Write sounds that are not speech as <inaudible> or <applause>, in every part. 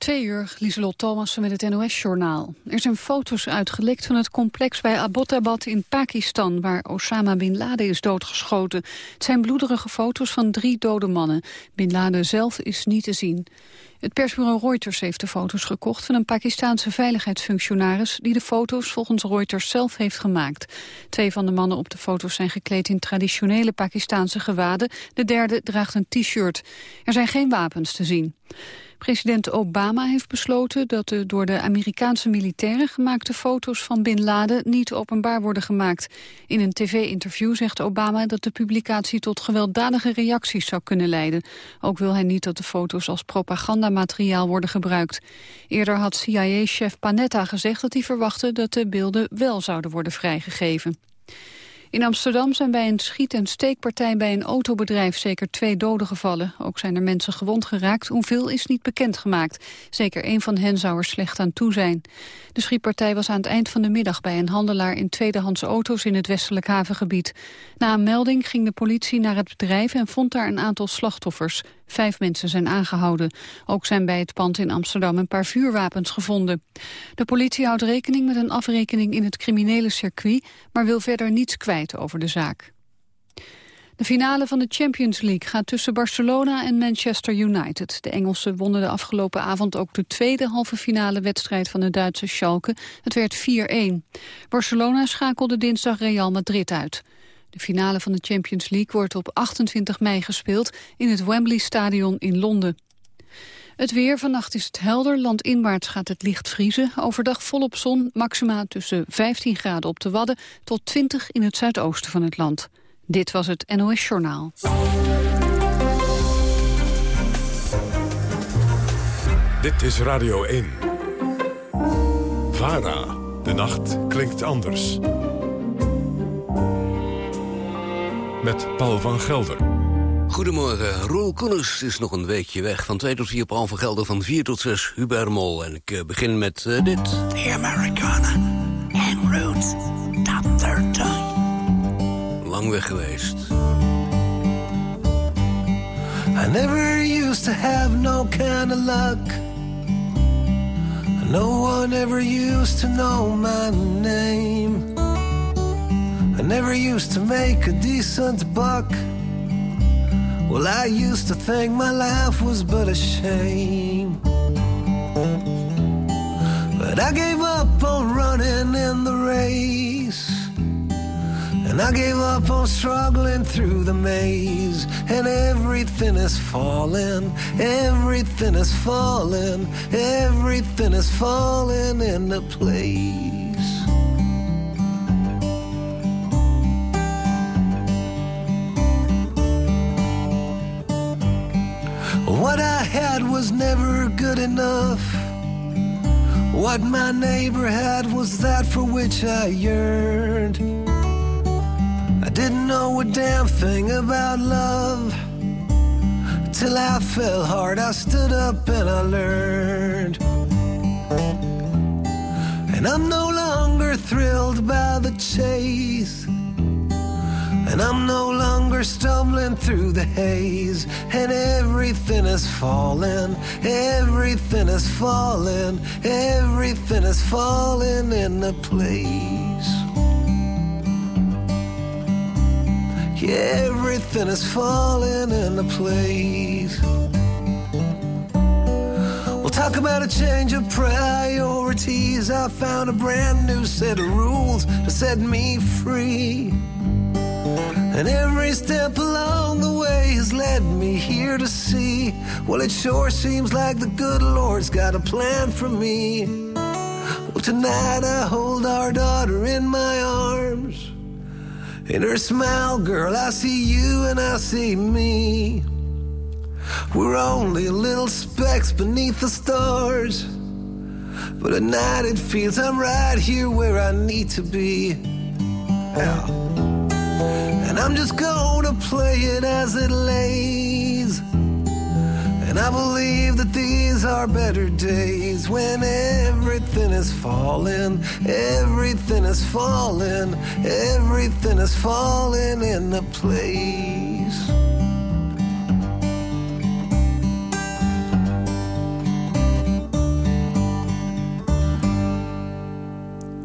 Twee uur, Lieselot Thomassen met het NOS-journaal. Er zijn foto's uitgelekt van het complex bij Abbottabad in Pakistan... waar Osama Bin Laden is doodgeschoten. Het zijn bloederige foto's van drie dode mannen. Bin Laden zelf is niet te zien. Het persbureau Reuters heeft de foto's gekocht van een Pakistaanse veiligheidsfunctionaris die de foto's volgens Reuters zelf heeft gemaakt. Twee van de mannen op de foto's zijn gekleed in traditionele Pakistaanse gewaden. De derde draagt een t-shirt. Er zijn geen wapens te zien. President Obama heeft besloten dat de door de Amerikaanse militairen gemaakte foto's van Bin Laden niet openbaar worden gemaakt. In een tv-interview zegt Obama dat de publicatie tot gewelddadige reacties zou kunnen leiden. Ook wil hij niet dat de foto's als propagandamateriaal worden gebruikt. Eerder had CIA-chef Panetta gezegd dat hij verwachtte dat de beelden wel zouden worden vrijgegeven. In Amsterdam zijn bij een schiet- en steekpartij bij een autobedrijf zeker twee doden gevallen. Ook zijn er mensen gewond geraakt. Hoeveel is niet bekendgemaakt. Zeker één van hen zou er slecht aan toe zijn. De schietpartij was aan het eind van de middag bij een handelaar in tweedehands auto's in het westelijk havengebied. Na een melding ging de politie naar het bedrijf en vond daar een aantal slachtoffers. Vijf mensen zijn aangehouden. Ook zijn bij het pand in Amsterdam een paar vuurwapens gevonden. De politie houdt rekening met een afrekening in het criminele circuit... maar wil verder niets kwijt over de zaak. De finale van de Champions League gaat tussen Barcelona en Manchester United. De Engelsen wonnen de afgelopen avond ook de tweede halve finale wedstrijd van de Duitse Schalke. Het werd 4-1. Barcelona schakelde dinsdag Real Madrid uit. De finale van de Champions League wordt op 28 mei gespeeld in het Wembley Stadion in Londen. Het weer, vannacht is het helder, landinwaarts gaat het licht vriezen. Overdag volop zon, maxima tussen 15 graden op de Wadden... tot 20 in het zuidoosten van het land. Dit was het NOS Journaal. Dit is Radio 1. VARA. De nacht klinkt anders. Met Paul van Gelder. Goedemorgen, Roel Koeners is nog een weekje weg. Van 2 tot 4 Paul van Gelder, van 4 tot 6 Hubert Mol. En ik uh, begin met uh, dit. The Americana en Roots, top 13. Lang weg geweest. I never used to have no kind of luck. No one ever used to know my name. I never used to make a decent buck. Well, I used to think my life was but a shame. But I gave up on running in the race. And I gave up on struggling through the maze. And everything is falling, everything is falling, everything is falling into place. Was never good enough. What my neighbor had was that for which I yearned. I didn't know a damn thing about love. Till I fell hard, I stood up and I learned. And I'm no longer thrilled by the chase. And I'm no longer stumbling through the haze. And everything is falling, everything is falling, everything is falling into place. Yeah, everything is falling into place. We'll talk about a change of priorities. I found a brand new set of rules to set me free. And every step along the way has led me here to see. Well, it sure seems like the good Lord's got a plan for me. Well, tonight I hold our daughter in my arms. In her smile, girl, I see you and I see me. We're only little specks beneath the stars. But at night it feels I'm right here where I need to be. Yeah. And I'm just gonna play it as it lays. And I believe that these are better days when everything is falling, everything is falling, everything is falling into place.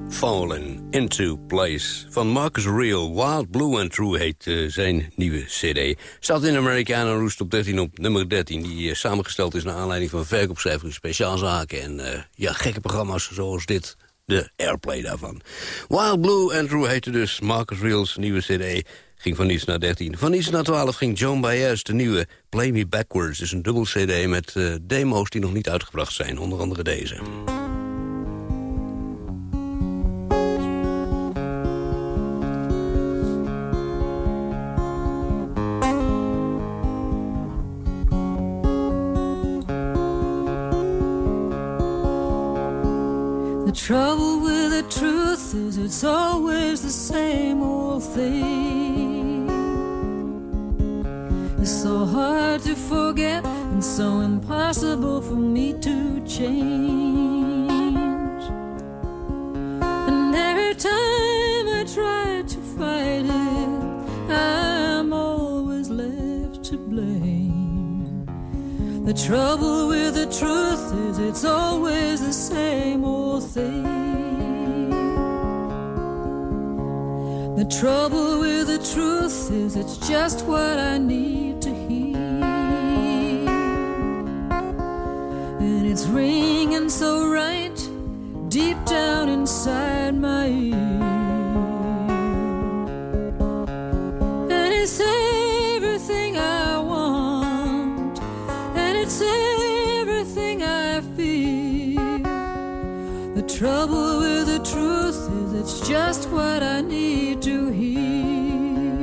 Fallen Into Place. Van Marcus Real, Wild Blue and True heet uh, zijn nieuwe cd. Staat in Americana Roost op 13 op nummer 13. Die uh, samengesteld is naar aanleiding van verkoopcijfers, speciaalzaken... en uh, ja, gekke programma's zoals dit, de airplay daarvan. Wild Blue and True heette dus Marcus Reals nieuwe cd... Ging van iets naar 13. Van iets naar 12 ging Joan Baez, de nieuwe Play Me Backwards. is een dubbel cd met demo's die nog niet uitgebracht zijn. Onder andere deze. Trouble with the truth is it's always the same old thing. It's so hard to forget and so impossible for me to change. And every time I try to fight it, I'm always left to blame. The trouble with the truth is it's always the same old thing. The trouble with the truth is it's just what I need to hear. And it's ringing so right trouble with the truth is it's just what I need to hear.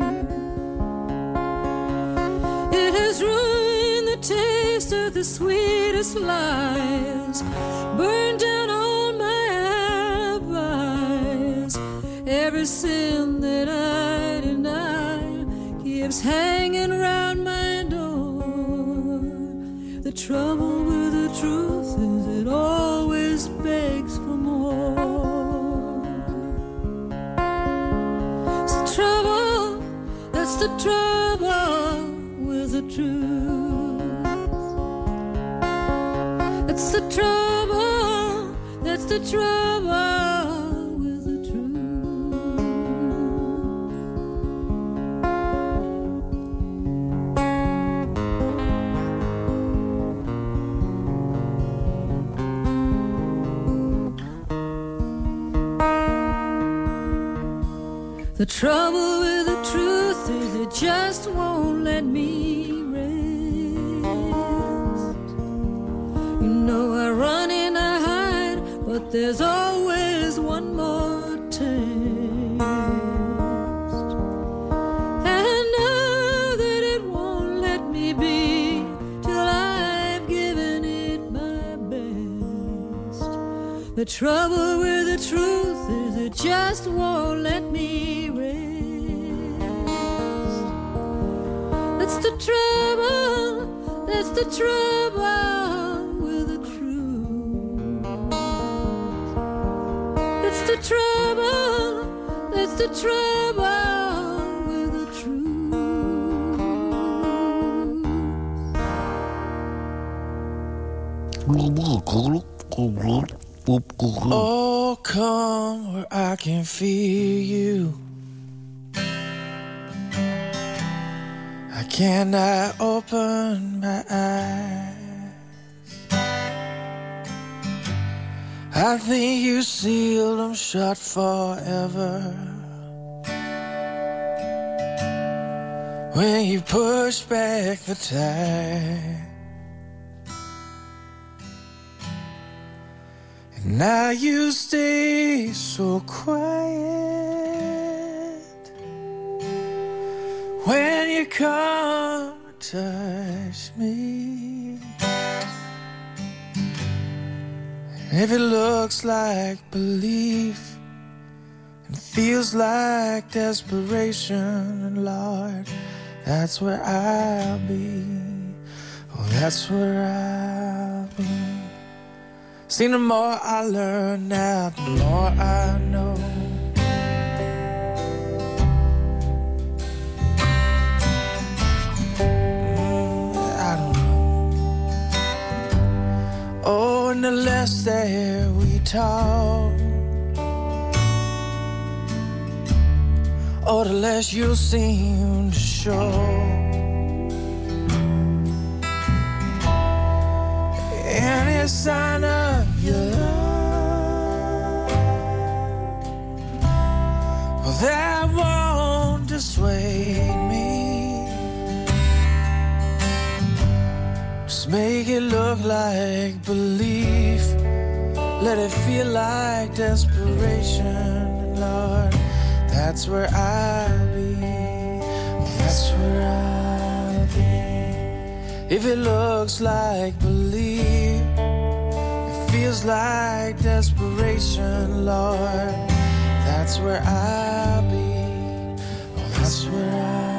It has ruined the taste of the sweetest lies, burned down all my alibis. Every sin that I deny keeps hanging round my door. The trouble with the truth truth. It's the trouble, that's the trouble with the truth. The trouble with the truth is it just won't let me there's always one more test. And I know that it won't let me be till I've given it my best. The trouble with the truth is it just won't let me rest. That's the trouble, that's the trouble the trouble with the truth. Oh, come where I can feel you. I cannot open my eyes. I think you sealed them shut forever. When you push back the tide. And now you stay so quiet when you come touch me. And if it looks like belief and feels like desperation, and Lord, that's where I'll be. Oh, that's where I'll be. See, the more I learn now, the more I know. Mm, I don't know. Oh, and the less that we talk, or the less you seem show. Any sign of your love, well, that won't dissuade me. Just make it look like belief. Let it feel like desperation, Lord. That's where I'll be. Be. If it looks like belief, it feels like desperation, Lord. That's where I'll be. Oh, that's where I'll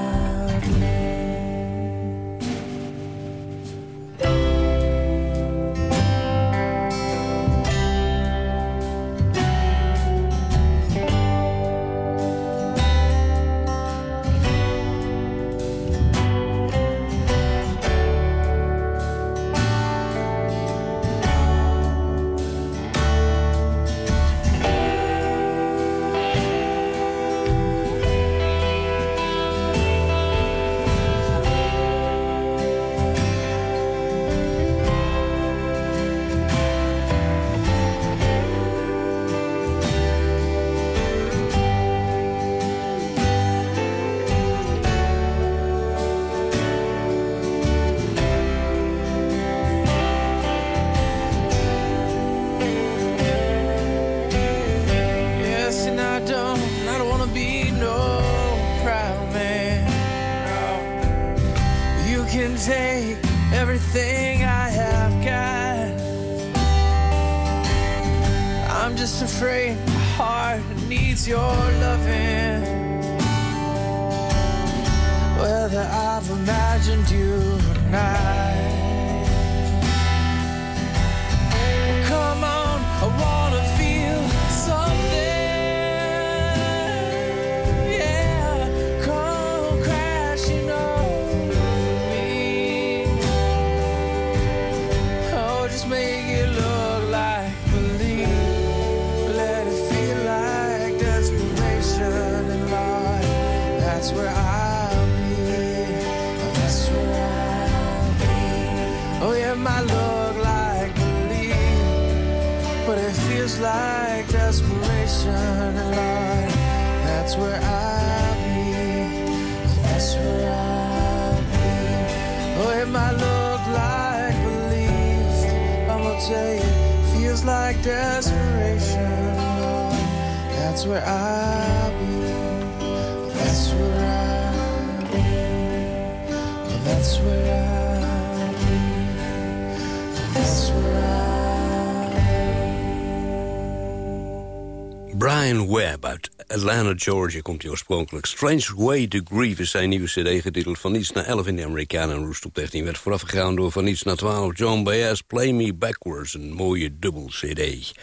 Brian Webb uit Atlanta, Georgia komt hij oorspronkelijk. Strange Way to Grieve is zijn nieuwe cd getiteld Van niets naar 11 in de Amerikanen. Roost op 13 werd voorafgegaan door Van niets naar 12. John Baez, Play Me Backwards, een mooie dubbel cd.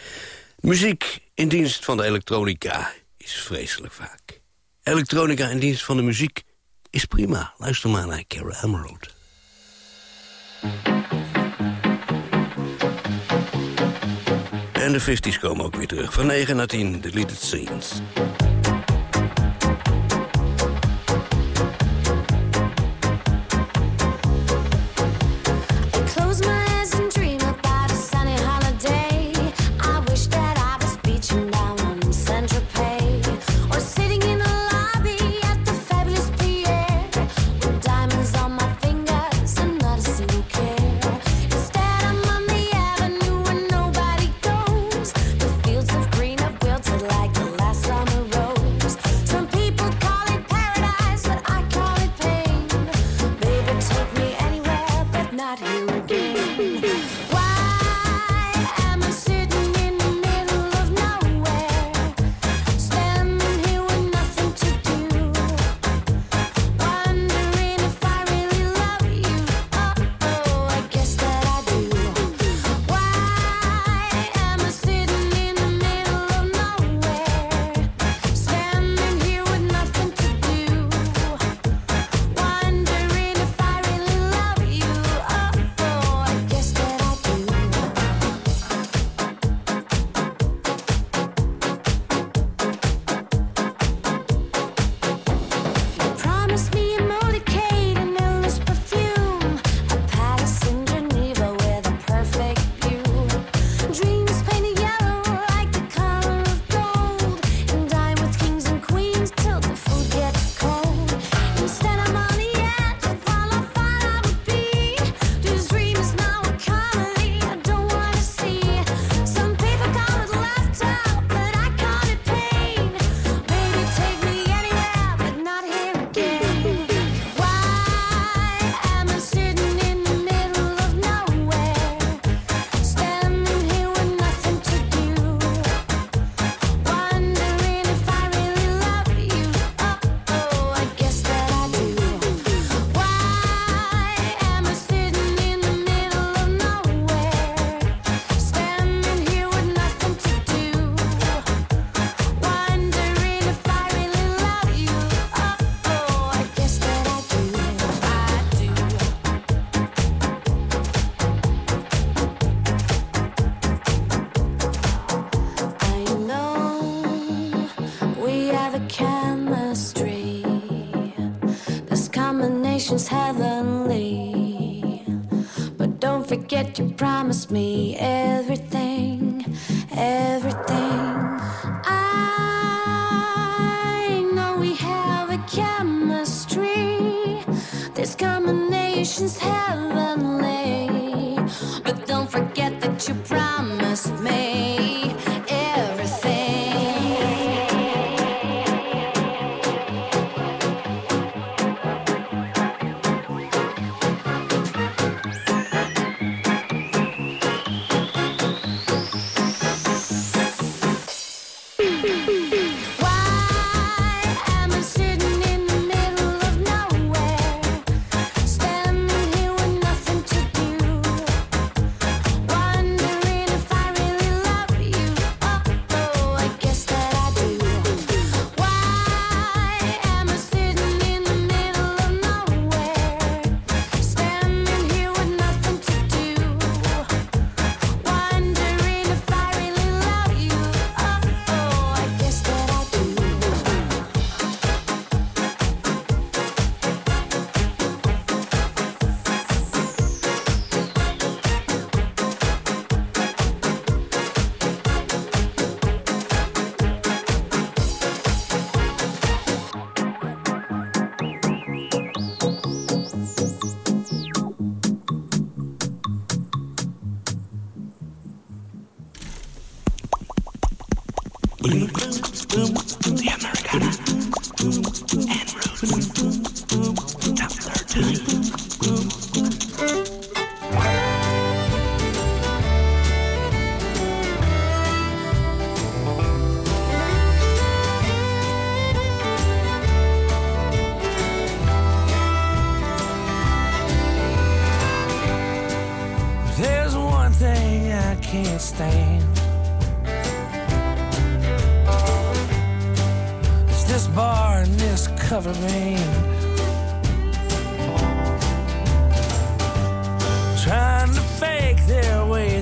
Muziek in dienst van de elektronica is vreselijk vaak. Elektronica in dienst van de muziek is prima. Luister maar naar Cara Emerald. En de 50s komen ook weer terug. Van 9 naar 10, Deleted Scenes.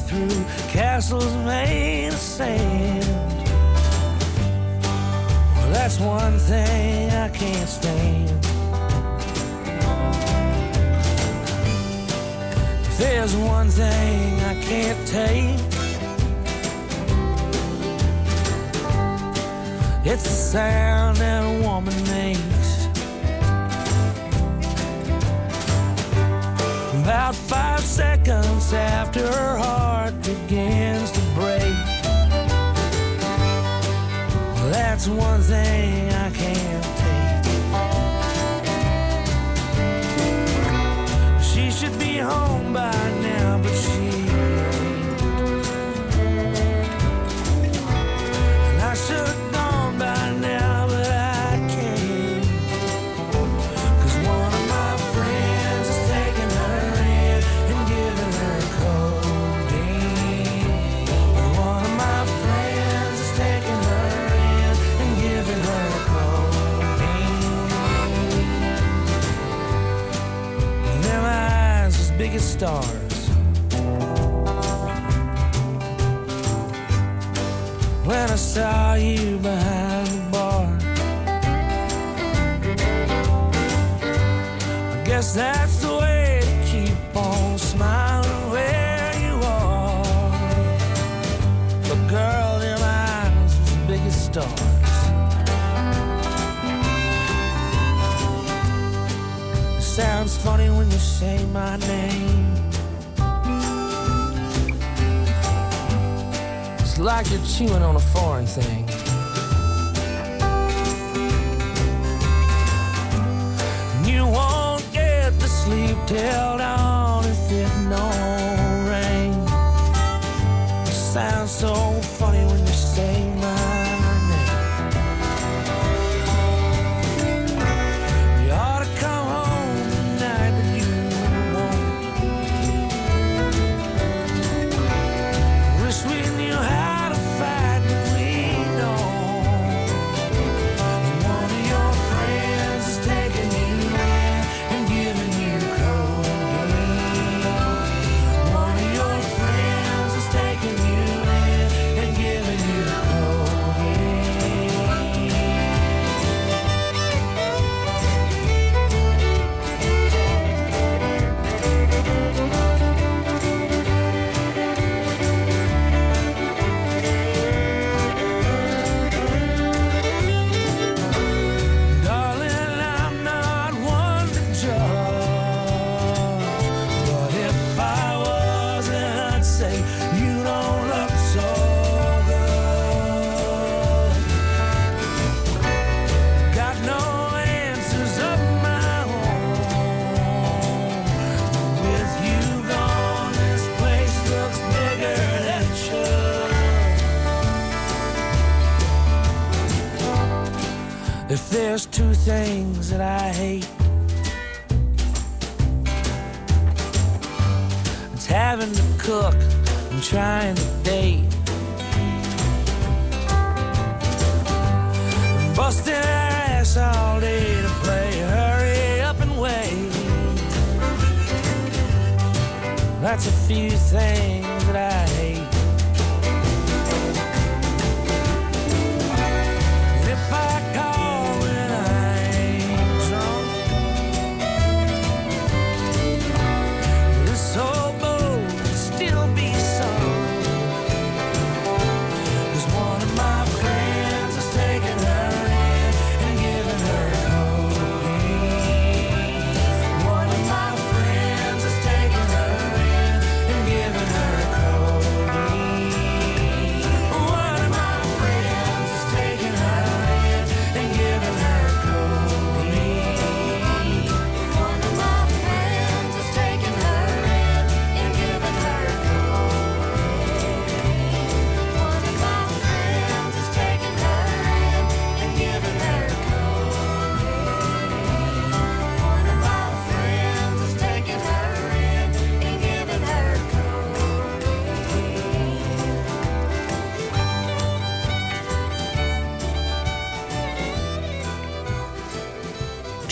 through castles made of sand. Well, that's one thing I can't stand. If there's one thing I can't take. It's the sound that a woman makes. About five seconds after her heart begins to break. That's one thing I can't take. She should be home. stars. When I saw you behind the bar, I guess that. like you're chewing on a foreign thing. You won't get the sleep till A few things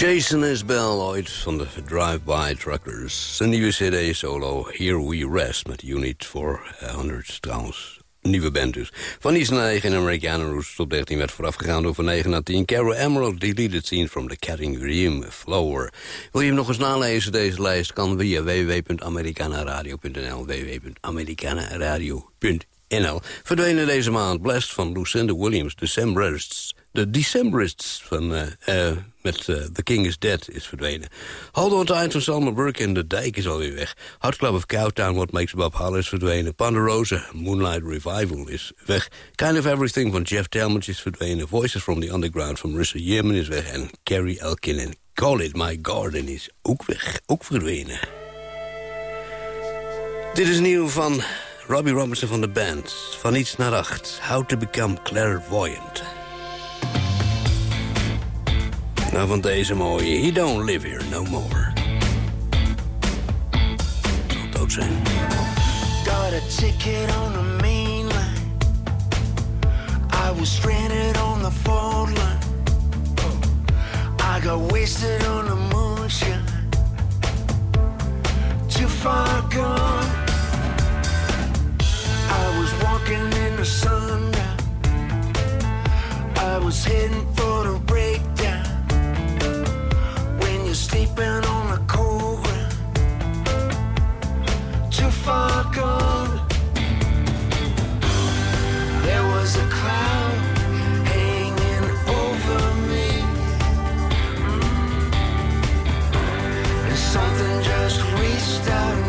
Jason Isbell ooit van de Drive-By Truckers. Zijn nieuwe cd solo Here We Rest met Unit 400 trouwens. Nieuwe band dus. Van iets naar 9 in Amerikanen Roost tot 13 werd voorafgegaan door van 9 naar 10. Carol Emerald deleted scene from the Catting Ream Flower. Wil je hem nog eens nalezen, deze lijst? Kan via www.americanaradio.nl www.americanaradio.nl Verdwenen deze maand Blessed van Lucinda Williams, Decemberists. De Decemberists van, eh, met eh, The King is Dead is verdwenen. Hold on Tight van Salma Burke en De Dijk is alweer weg. Hot Club of Cowtown, What Makes Bob Hollis is verdwenen. Ponderosa, Moonlight Revival is weg. Kind of Everything van Jeff Talmadge is verdwenen. Voices from the Underground van Marissa Yearman is weg. En Carrie Elkin en Call It My Garden is ook weg, ook verdwenen. Dit is nieuw van Robbie Robinson van de band. Van iets naar acht. How to Become Clairvoyant. Nou, van deze mooie. He don't live here no more. Zal dood zijn. Got a ticket on the main line. I was stranded on the fault line. I got wasted on the moonshine. Too far gone. I was walking in the sundown. I was heading for the breakdown. Sleeping on the cold ground too far gone. There was a cloud hanging over me, and something just reached out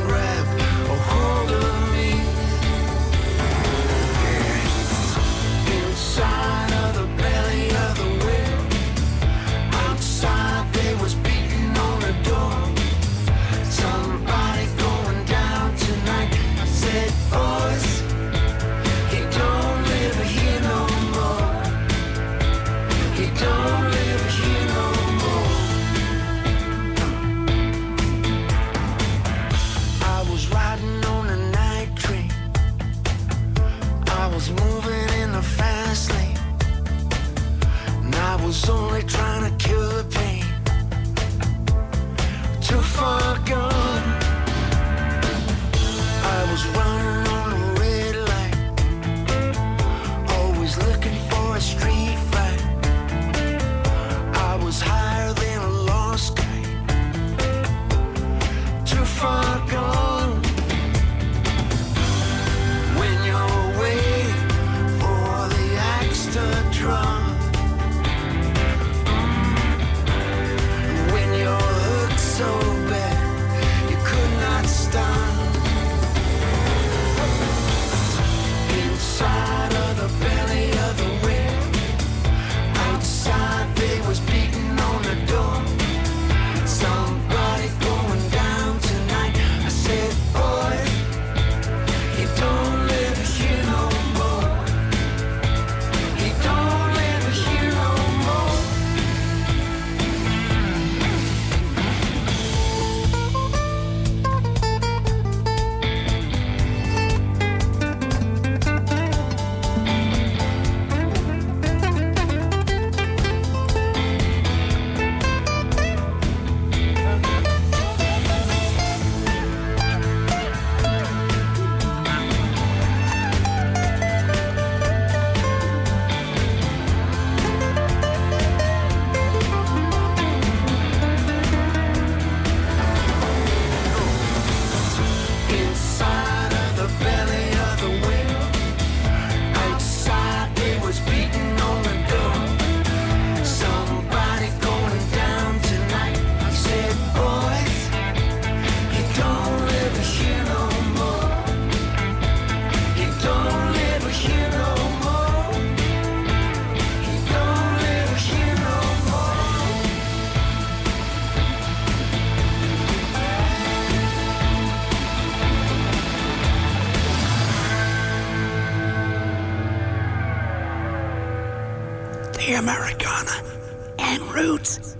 Americana. And roots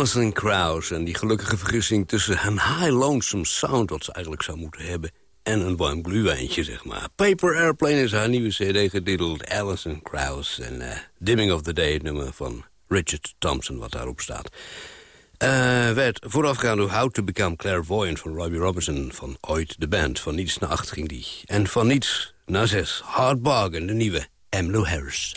Alison Krauss en die gelukkige vergissing tussen een high lonesome sound... wat ze eigenlijk zou moeten hebben, en een warm gluwijntje, zeg maar. Paper Airplane is haar nieuwe cd getiteld Alison Krauss... en eh, Dimming of the Day, het nummer van Richard Thompson, wat daarop staat. Eh, werd voorafgegaan door How to Become Clairvoyant van Robbie Robertson... van ooit de band. Van niets naar acht ging die. En van niets naar zes. Hard Bargain, de nieuwe Emmylou Harris.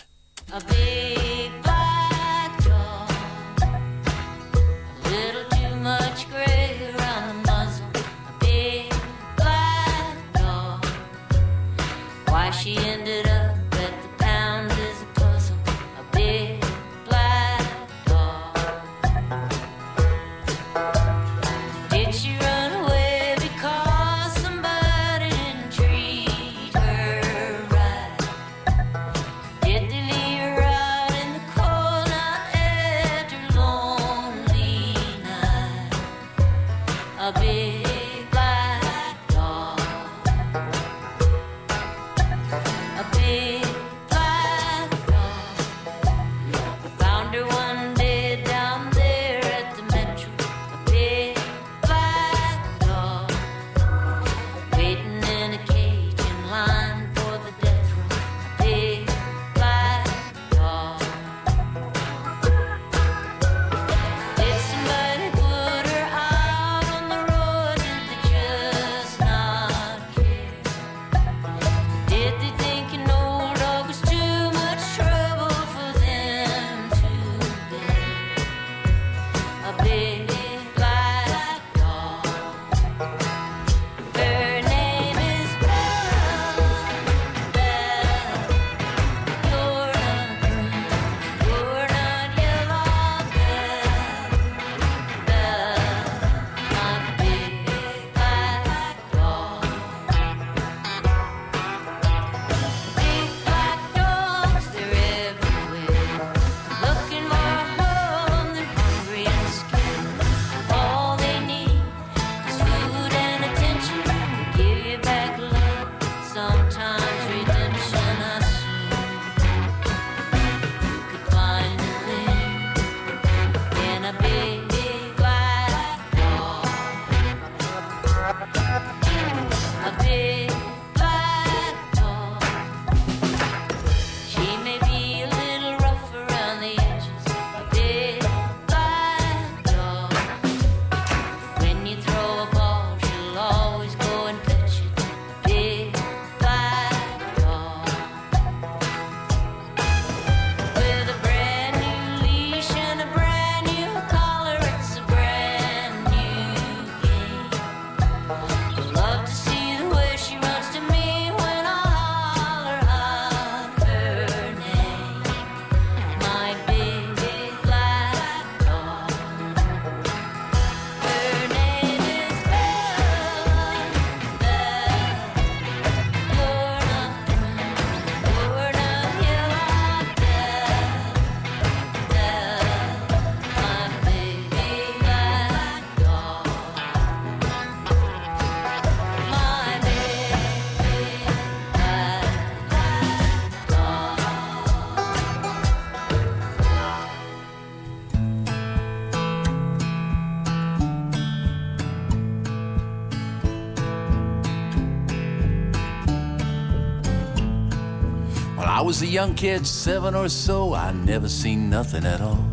Was a young kid, seven or so, I never seen nothing at all.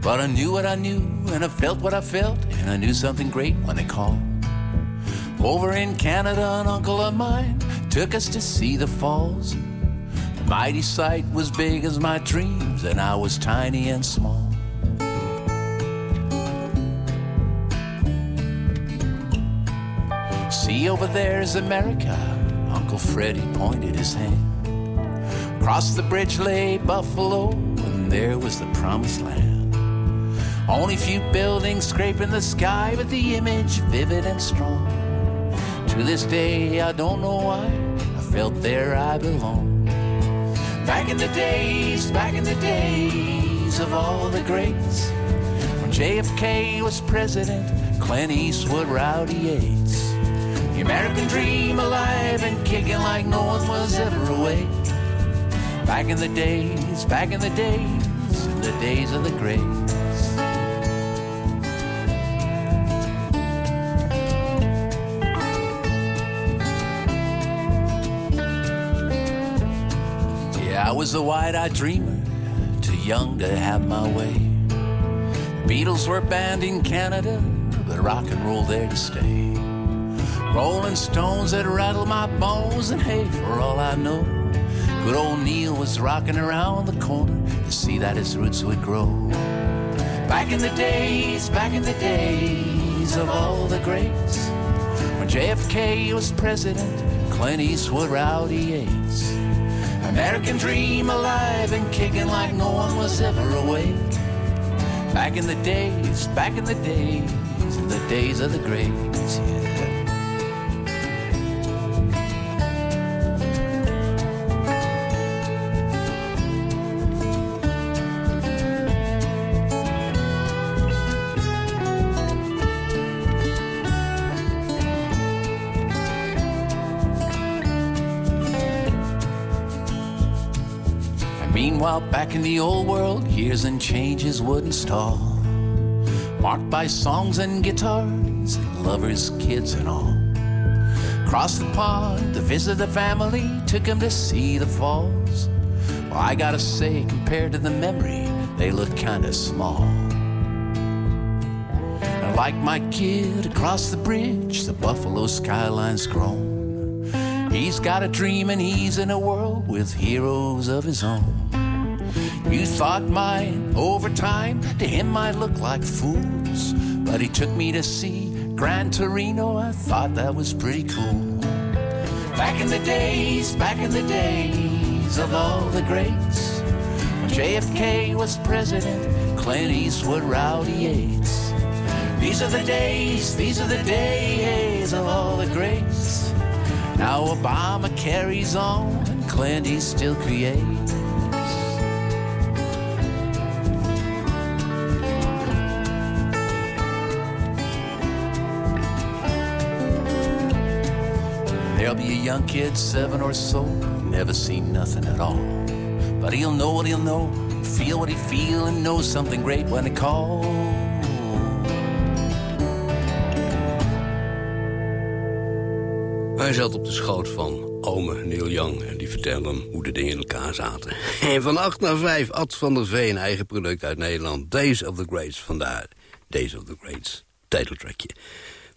But I knew what I knew, and I felt what I felt, and I knew something great when they called. Over in Canada, an uncle of mine took us to see the falls. The mighty sight was big as my dreams, and I was tiny and small. See, over there's America. Uncle Freddie pointed his hand. Across the bridge lay Buffalo, and there was the promised land. Only few buildings scraping the sky, but the image vivid and strong. To this day, I don't know why, I felt there I belong. Back in the days, back in the days of all the greats. When JFK was president, Clint Eastwood, Rowdy Yates. The American dream alive and kicking like no one was ever away. Back in the days, back in the days, the days of the greats. Yeah, I was a wide-eyed dreamer, too young to have my way. The Beatles were banned in Canada, but rock and roll there to stay. Rolling stones that rattle my bones, and hey, for all I know, good old Neil was rocking around the corner to see that his roots would grow. Back in the days, back in the days of all the greats, when JFK was president, Clint Eastwood, Rowdy Yates. American dream alive and kicking like no one was ever awake. Back in the days, back in the days, the days of the greats, yeah. Meanwhile, back in the old world, years and changes wouldn't stall. Marked by songs and guitars, and lovers, kids, and all. Crossed the pond to visit the family, took them to see the falls. Well, I gotta say, compared to the memory, they look kinda small. And like my kid across the bridge, the Buffalo skyline's grown. He's got a dream and he's in a world with heroes of his own. You thought mine over time to him might look like fools, but he took me to see Gran Torino. I thought that was pretty cool. Back in the days, back in the days of all the greats, when JFK was president, Clint Eastwood, Rowdy Yates. These are the days, these are the days of all the greats. Now Obama carries on, and Clint he still creates. Young kid, seven or so, never seen nothing at all. But he'll know what he'll know, feel what he feel, and know something great when it calls. Hij zat op de schoot van ome Neil Young en die vertelde hem hoe de dingen in elkaar zaten. <laughs> En van 8 naar 5, Ad van der Veen, eigen product uit Nederland. Days of the Greats, vandaar Days of the Greats, titeltrackje.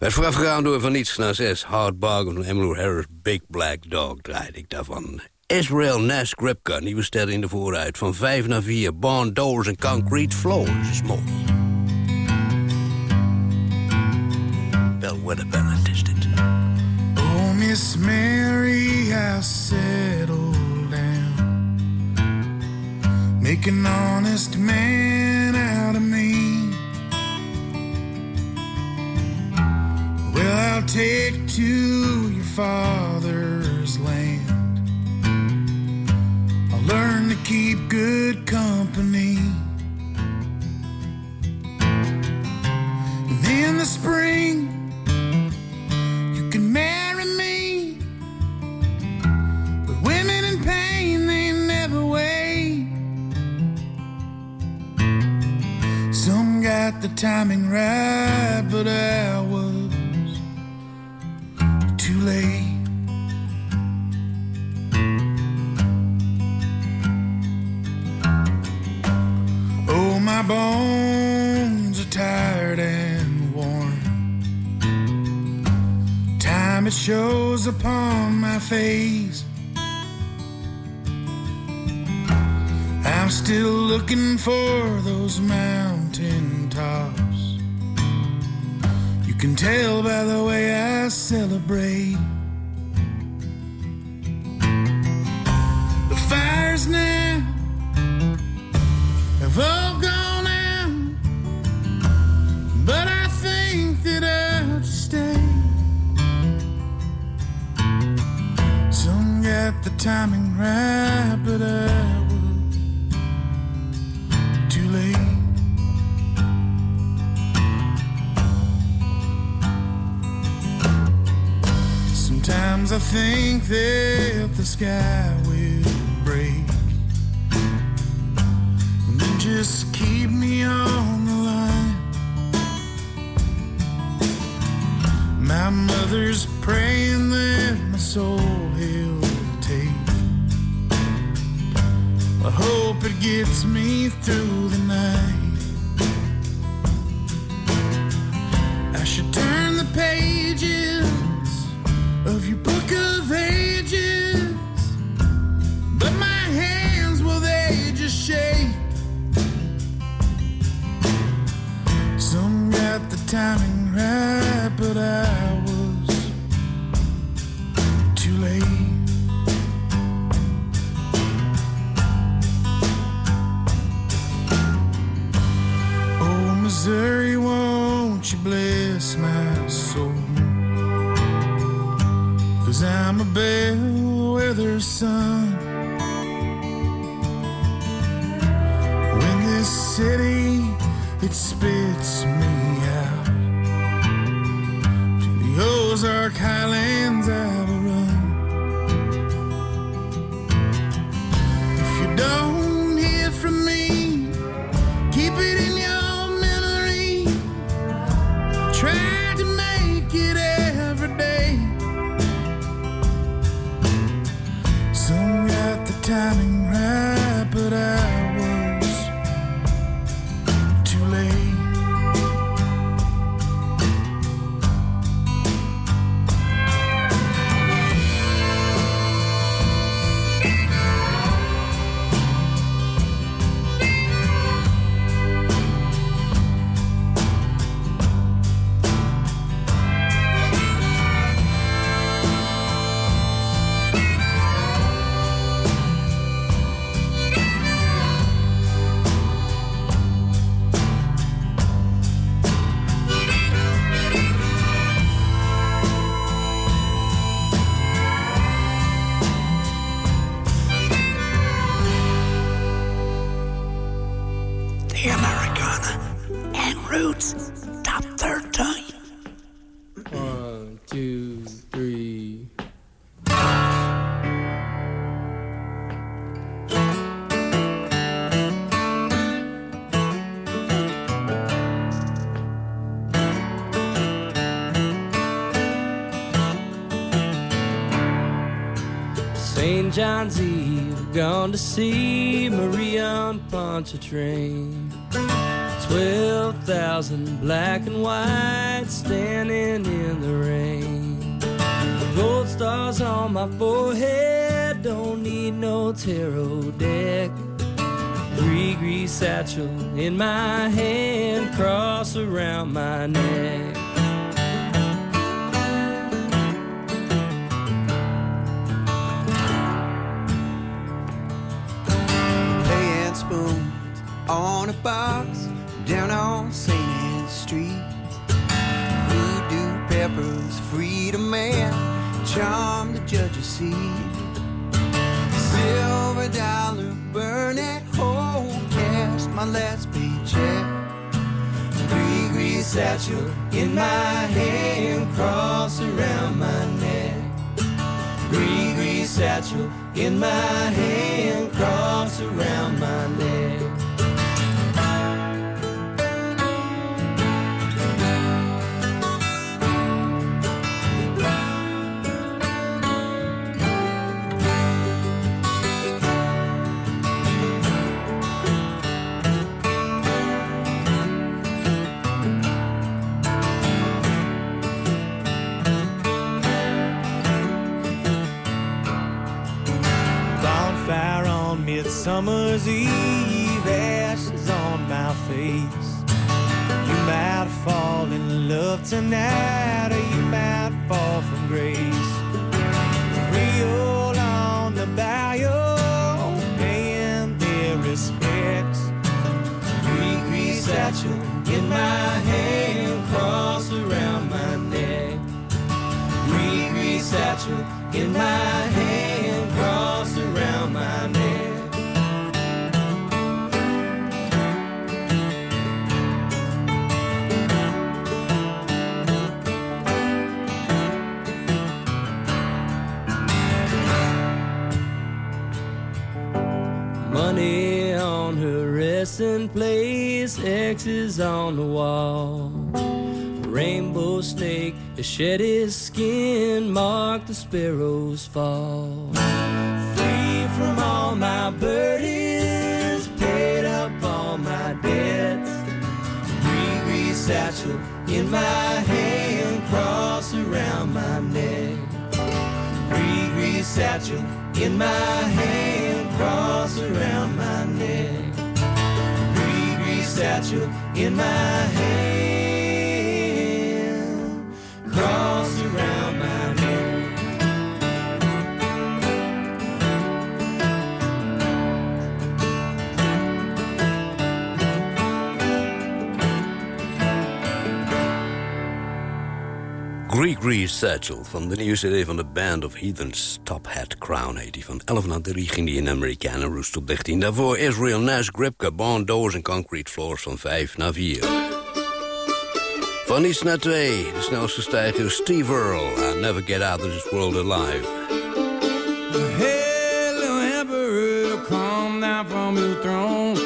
Werd voorafgegaan door Van Niets naar 6, Hard Bargain van Emmylou Harris, Big Black Dog draaide ik daarvan. Israel Nash Gripka, nieuwe sterren in de vooruit. Van 5 naar 4, Barn Doors en Concrete Floors is mooi. Bellwether Ballad is dit. Oh, Miss Mary, I settled down. Make an honest man out of me. Well, I'll take to your father's land. I'll learn to keep good company. And in the spring, you can marry me. But women in pain, they never wait. Some got the timing right, but I was late. Oh, my bones are tired and worn. Time it shows upon my face. I'm still looking for those mountain tops. Can tell by the way I celebrate. The fires now have all gone out, but I think that I'll stay. Some got the timing right, but I think that the sky will break. And just keep me on the line. My mother's praying that my soul he'll take. I hope it gets me through the night. Timing right, but I John's Eve, gone to see Maria on Pontchartrain. Twelve thousand black and white standing in the rain. Gold stars on my forehead, don't need no tarot deck. Three grease satchel in my hand, cross around my neck. Charm the judge's seat. Silver dollar burning whole cash, my last paycheck. Three grease satchel in my hand, cross around my neck. Three grease satchel in my hand, cross around my neck. On Midsummer's Eve, ashes on my face. You might fall in love tonight, or you might fall from grace. Real on the bayou, paying their respects. Three grease satchel in my hand, cross around my neck. Three grease satchel in my hand, lesson place, X's on the wall. Rainbow snake has shed his skin, mark the sparrow's fall. Free from all my burdens, paid up all my debts. Green green satchel in my hand, cross around my neck. Green green satchel in my hand, cross around my satchel in my hand, Grease Satchel van de nieuwe cd van de Band of Heathens. Top Hat Crown heet die. Van 11 naar 3 ging die in Americana Roost op 13. Daarvoor Israel Nash, Gripka, Bond Doors en Concrete Floors van 5 naar 4. Van iets naar 2, de snelste stijger Steve Earle. I never get out of this world alive. Little emperor, come down from your throne.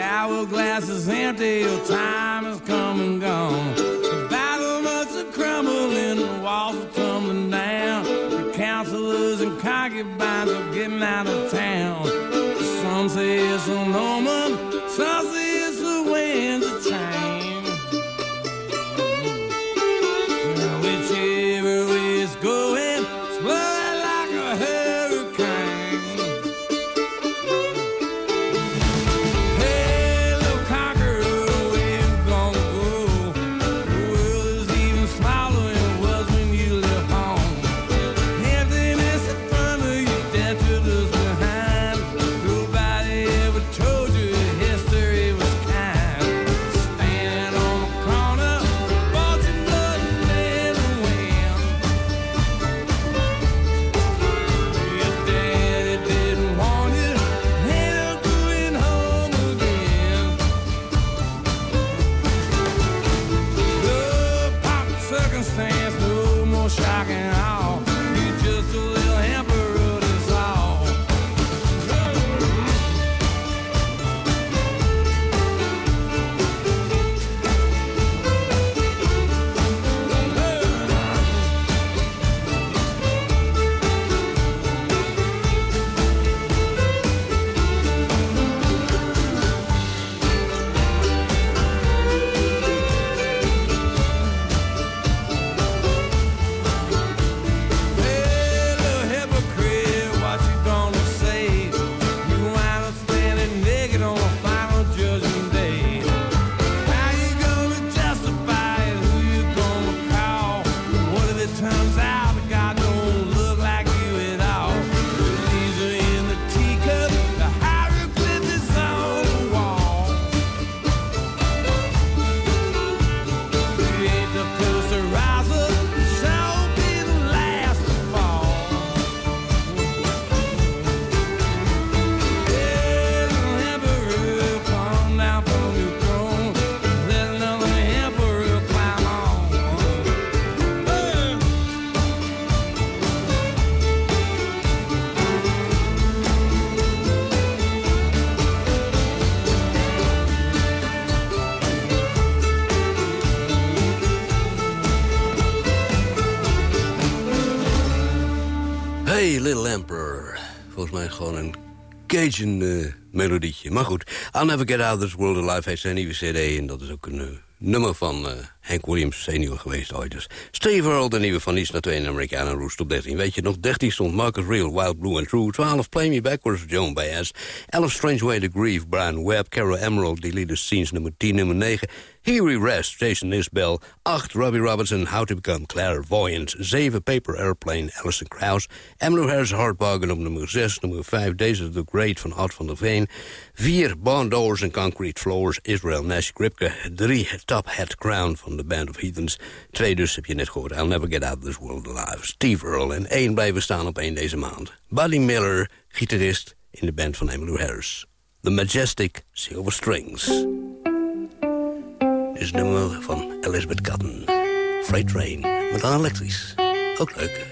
Hourglass is empty, your time has come and gone. And the walls are tumbling down. The counselors and concubines are getting out of town. Some say it's a oh, Norman, Volgens mij gewoon een Cajun eh, melodietje. Maar goed, I'll Never Get Out of This World Alive heeft zijn nieuwe cd... en dat is ook een eh, nummer van eh, Hank Williams senior geweest ooit. Dus Steve Earle, de nieuwe van Niets naar 2 en Americana Roost op 13. Weet je nog, 13 stond Marcus Real, Wild Blue and True. 12, Play Me Backwards, Joan Baez. 11, Strange Way to Grieve, Brian Webb. Carol Emerald, Deleted Scenes, nummer 10. Nummer 9, Here We Rest, Jason Isbell. 8, Robbie Robertson, How to Become Clairvoyant. 7, Paper Airplane, Alison Krauss. Emmylou Harris, Hard Bargain op nummer 6. Nummer 5, Days of the Great van Art van der Veen. 4, Bond Doors and Concrete Floors, Israel Nash Gripke. 3, Top Hat Crown van de Band of Heathens. 2 dus, heb je net gehoord, I'll Never Get Out of This World Alive. Steve Earle en 1 blijven staan op 1 deze maand. Buddy Miller, gitarist in de band van Emmylou Harris. The Majestic Silver Strings. Is nummer van Elizabeth Cotton. Freight Train, maar dan elektrisch. Ook leuk.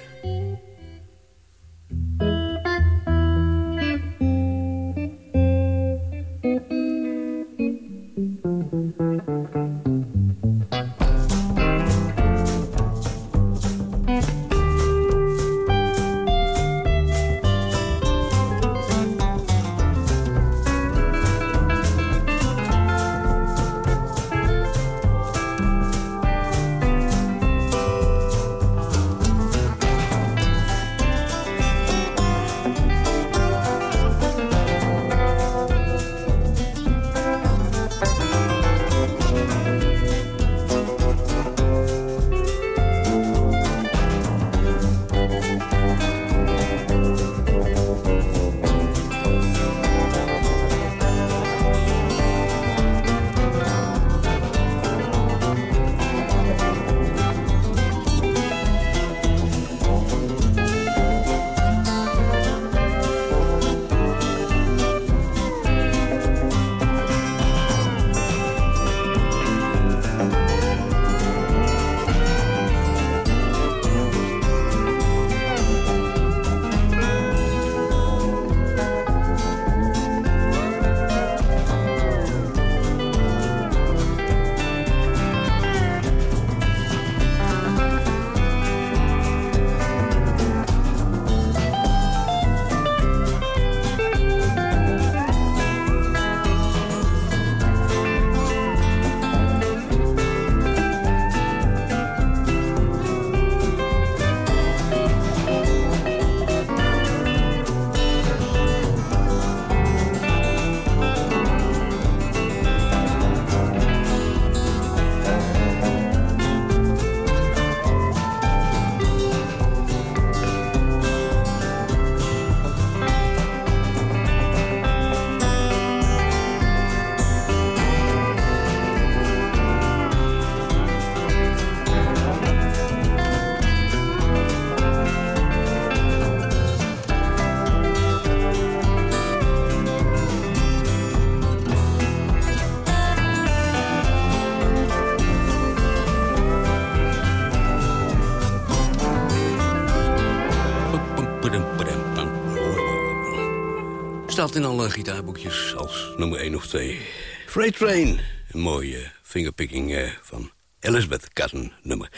Staat in alle gitaarboekjes als nummer 1 of 2. Freight Train, een mooie fingerpicking eh, van Elizabeth Cotton nummer.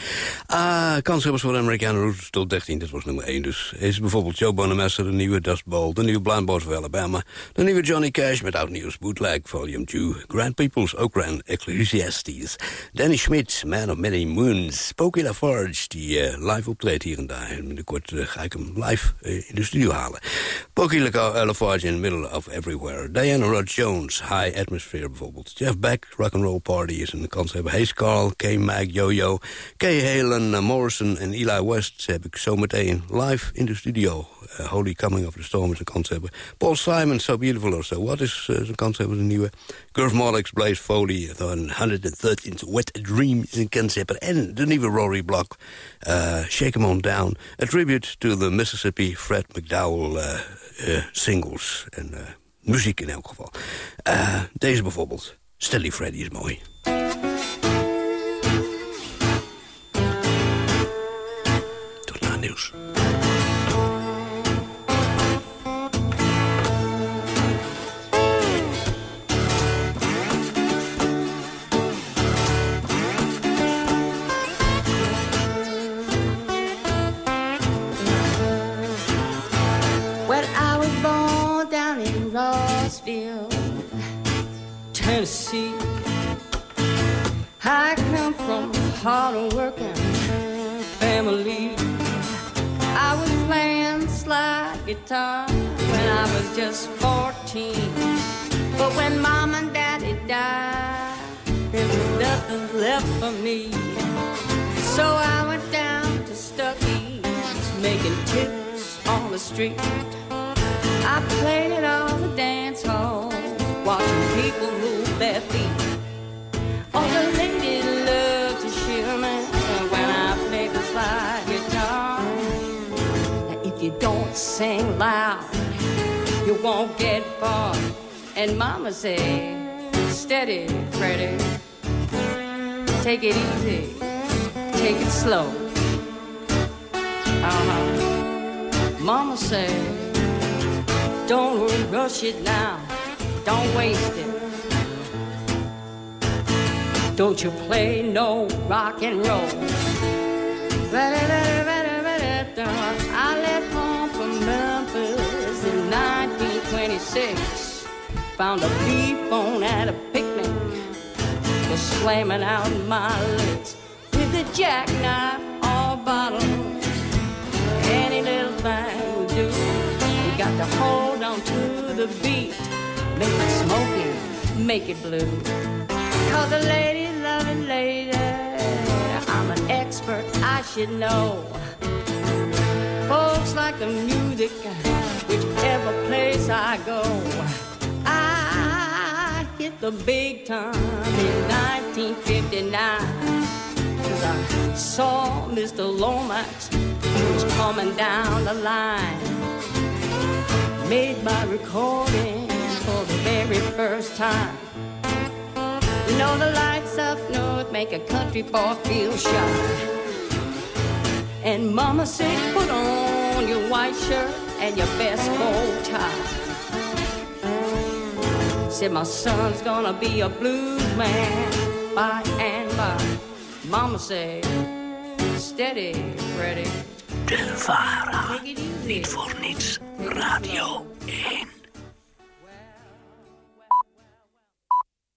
Ah, kanshebbers voor de Amerikanen Roots tot 13, dat was nummer 1 dus. Is bijvoorbeeld Joe Bonamassa, de nieuwe Dust Bowl... de nieuwe Blind Boys of Alabama... de nieuwe Johnny Cash met Oud Nieuws Bootleg Volume 2... Grand Peoples, ook Grand Ecclesiastes... Danny Schmidt, Man of Many Moons... Spooky Lafarge, die eh, live optreedt hier en daar. En binnenkort eh, ga ik hem live eh, in de studio halen. Pokey La- Lafarge in the Middle of Everywhere. Diana Rod Jones, High Atmosphere bijvoorbeeld. Jeff Beck, Rock'n'Roll Party is een kans hebben. Hayes Carl, Mag, Yo-Yo, Kay Halen, uh, Morrison en Eli West... heb ik zometeen live in de studio. Uh, Holy Coming of the Storm is een kans. Paul Simon, So Beautiful or So What is uh, zijn kans hebben. De nieuwe Gurf Marlix, Blaze Foley, 113th Wet Dream is een kans. En de nieuwe Rory Block, uh, Shake 'em On Down. A tribute to the Mississippi Fred McDowell singles. En muziek in elk geval. Deze bijvoorbeeld. Steady Freddy is mooi. Tennessee, I come from a hard-working family. I was playing slide guitar when I was just 14. But when mom and daddy died, there was nothing left for me. So I went down to Stucky's, making tips on the street. I played at all the dance halls, watching people move their feet. All the ladies love to shiver me when I play the slide guitar. Now, if you don't sing loud, you won't get far. And Mama said, steady, Freddie. Take it easy, take it slow. Uh-huh. Mama said, don't rush it now, don't waste it. Don't you play no rock and roll. I left home from Memphis in 1926. Found a beef bone at a picnic. Was slamming out my lips with a jackknife or bottle. Any little thing will do. You got to hold on to the beat. Make it smoky, make it blue. Cause the lady loving lady, I'm an expert, I should know. Folks like the music, whichever place I go. I hit the big time in 1959. Cause I saw Mr. Lomax, was coming down the line. Made my recording for the very first time. You know the lights up north make a country boy feel shy. And mama said, put on your white shirt and your best bow tie. Said my son's gonna be a blues man by and by. Mama said, steady, Freddie. De Vara. Niet voor niets. Radio 1.